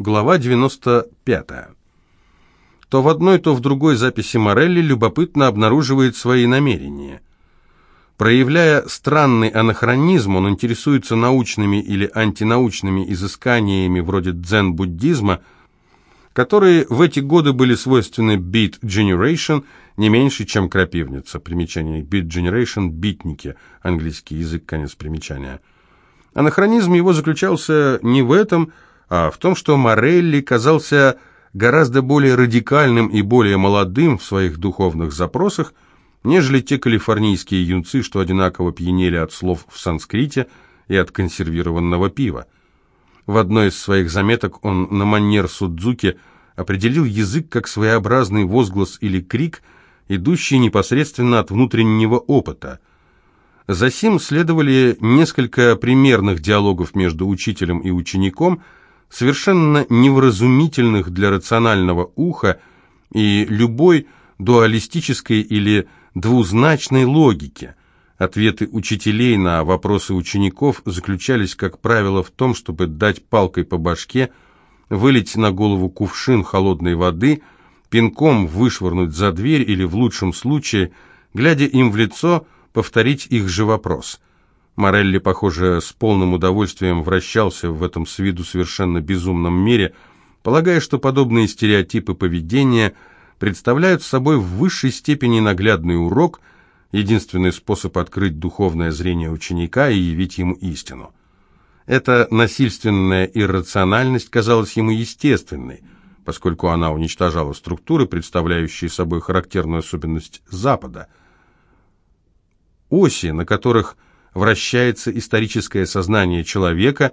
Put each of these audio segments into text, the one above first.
Глава 95. То в одной, то в другой записи Морелли любопытно обнаруживает свои намерения. Проявляя странный анахронизм, он интересуется научными или антинаучными изысканиями вроде дзен-буддизма, которые в эти годы были свойственны Beat Generation не меньше, чем крапивница. Примечание Beat Generation – битники, английский язык, конец примечания. Анахронизм его заключался не в этом, а в том, что Морелли казался гораздо более радикальным и более молодым в своих духовных запросах, нежели те калифорнийские юнцы, что одинаково пьянели от слов в санскрите и от консервированного пива. В одной из своих заметок он на манер Судзуки определил язык как своеобразный возглас или крик, идущий непосредственно от внутреннего опыта. Засим следовали несколько примерных диалогов между учителем и учеником, совершенно невразумительных для рационального уха и любой дуалистической или двузначной логики. Ответы учителей на вопросы учеников заключались, как правило, в том, чтобы дать палкой по башке, вылить на голову кувшин холодной воды, пинком вышвырнуть за дверь или, в лучшем случае, глядя им в лицо, повторить их же вопрос. Морелли, похоже, с полным удовольствием вращался в этом с виду совершенно безумном мире, полагая, что подобные стереотипы поведения – представляют собой в высшей степени наглядный урок, единственный способ открыть духовное зрение ученика и явить ему истину. Эта насильственная иррациональность казалась ему естественной, поскольку она уничтожала структуры, представляющие собой характерную особенность Запада. Оси, на которых вращается историческое сознание человека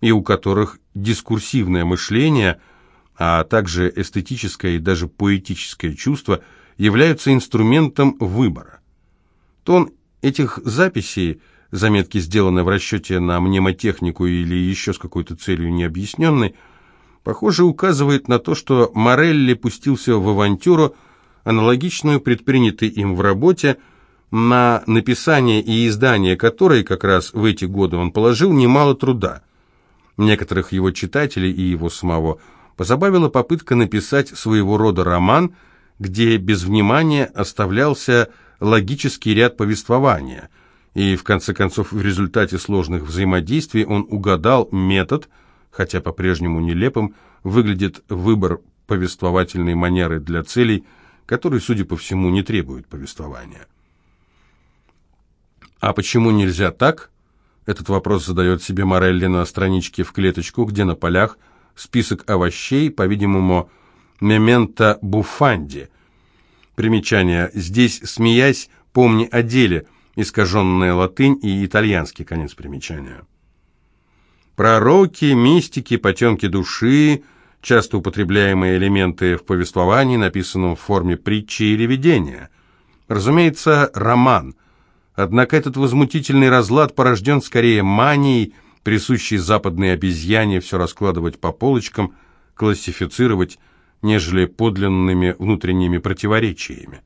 и у которых дискурсивное мышление – а также эстетическое и даже поэтическое чувство являются инструментом выбора. Тон этих записей, заметки, сделанные в расчете на мнемотехнику или еще с какой-то целью необъясненной, похоже, указывает на то, что Морелли пустился в авантюру, аналогичную предпринятой им в работе, на написание и издание которой как раз в эти годы он положил немало труда. Некоторых его читателей и его самого – позабавила попытка написать своего рода роман, где без внимания оставлялся логический ряд повествования, и в конце концов в результате сложных взаимодействий он угадал метод, хотя по-прежнему нелепым, выглядит выбор повествовательной манеры для целей, который, судя по всему, не требует повествования. А почему нельзя так? Этот вопрос задает себе Морелли на страничке в клеточку, где на полях – список овощей, по-видимому, мементо буфанди. Примечание. Здесь, смеясь, помни о деле, искаженная латынь и итальянский конец примечания. Пророки, мистики, потемки души, часто употребляемые элементы в повествовании, написанном в форме притчи или видения. Разумеется, роман. Однако этот возмутительный разлад порожден скорее манией, присущей западной обезьяне все раскладывать по полочкам, классифицировать, нежели подлинными внутренними противоречиями.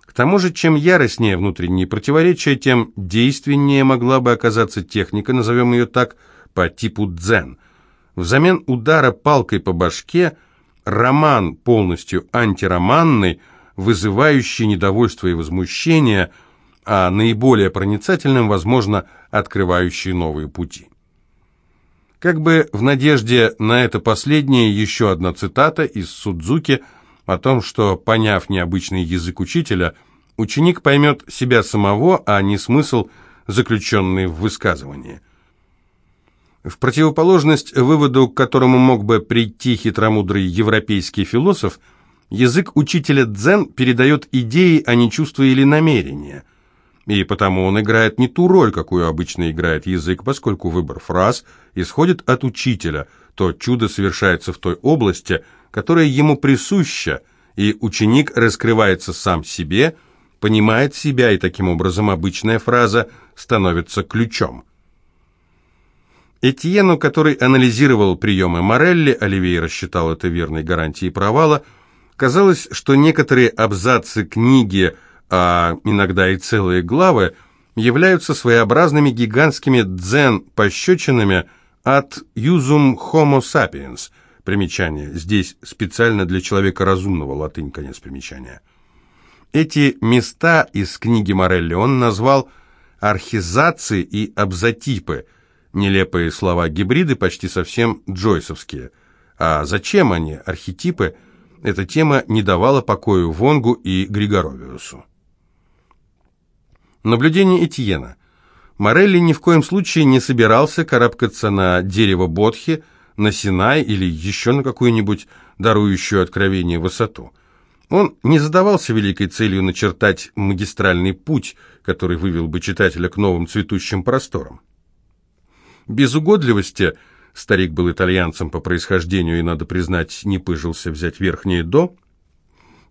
К тому же, чем яростнее внутренние противоречия, тем действеннее могла бы оказаться техника, назовем ее так, по типу дзен. Взамен удара палкой по башке, роман полностью антироманный, вызывающий недовольство и возмущение – а наиболее проницательным, возможно, открывающий новые пути. Как бы в надежде на это последнее еще одна цитата из Судзуки о том, что, поняв необычный язык учителя, ученик поймет себя самого, а не смысл, заключенный в высказывании. В противоположность выводу, к которому мог бы прийти хитромудрый европейский философ, язык учителя дзен передает идеи, а не чувства или намерения – и потому он играет не ту роль, какую обычно играет язык, поскольку выбор фраз исходит от учителя, то чудо совершается в той области, которая ему присуща, и ученик раскрывается сам себе, понимает себя, и таким образом обычная фраза становится ключом. Этьену, который анализировал приемы Морелли, Оливей рассчитал это верной гарантией провала, казалось, что некоторые абзацы книги – а иногда и целые главы, являются своеобразными гигантскими дзен-пощечинами, от «Юзум homo sapiens» примечание, здесь специально для человека разумного, латынь, конец примечания. Эти места из книги Морелли он назвал архизации и абзотипы, нелепые слова-гибриды, почти совсем джойсовские. А зачем они, архетипы, эта тема не давала покою Вонгу и Григоровиусу. Наблюдение Этьена. Морелли ни в коем случае не собирался карабкаться на дерево Бодхи, на Синай или еще на какую-нибудь дарующую откровение высоту. Он не задавался великой целью начертать магистральный путь, который вывел бы читателя к новым цветущим просторам. Без угодливости, старик был итальянцем по происхождению и, надо признать, не пыжился взять верхнее «до»,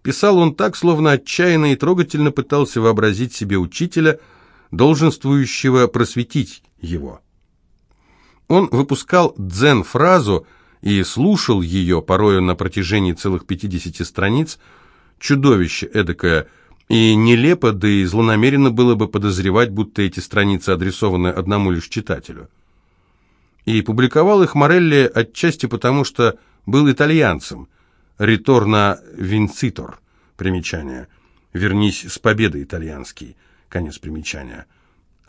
писал он так, словно отчаянно и трогательно пытался вообразить себе учителя, долженствующего просветить его. Он выпускал дзен-фразу и слушал ее, порою на протяжении целых 50 страниц, чудовище эдакое, и нелепо, да и злонамеренно было бы подозревать, будто эти страницы адресованы одному лишь читателю. И публиковал их Морелли отчасти потому, что был итальянцем. «Ritorna vincitor» примечание. «Вернись с победой, итальянский», конец примечания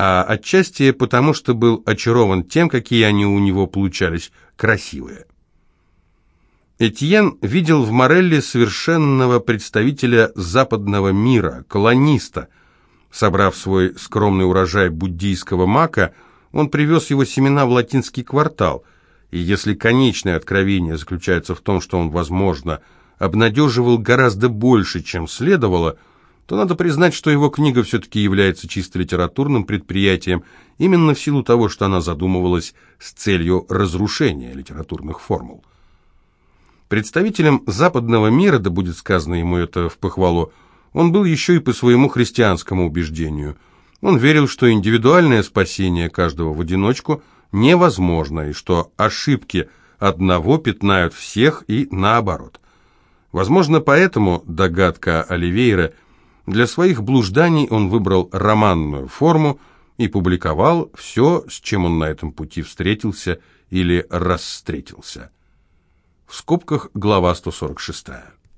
а отчасти потому, что был очарован тем, какие они у него получались красивые. Этьен видел в Морелли совершенного представителя западного мира, колониста. Собрав свой скромный урожай буддийского мака, он привез его семена в латинский квартал, и если конечное откровение заключается в том, что он, возможно, обнадеживал гораздо больше, чем следовало – то надо признать, что его книга все-таки является чисто литературным предприятием, именно в силу того, что она задумывалась с целью разрушения литературных формул. Представителем западного мира, да будет сказано ему это в похвалу, он был еще и по своему христианскому убеждению. Он верил, что индивидуальное спасение каждого в одиночку невозможно, и что ошибки одного пятнают всех и наоборот. Возможно, поэтому догадка Оливейра – для своих блужданий он выбрал романную форму и публиковал все, с чем он на этом пути встретился или расстретился. В скобках глава 146.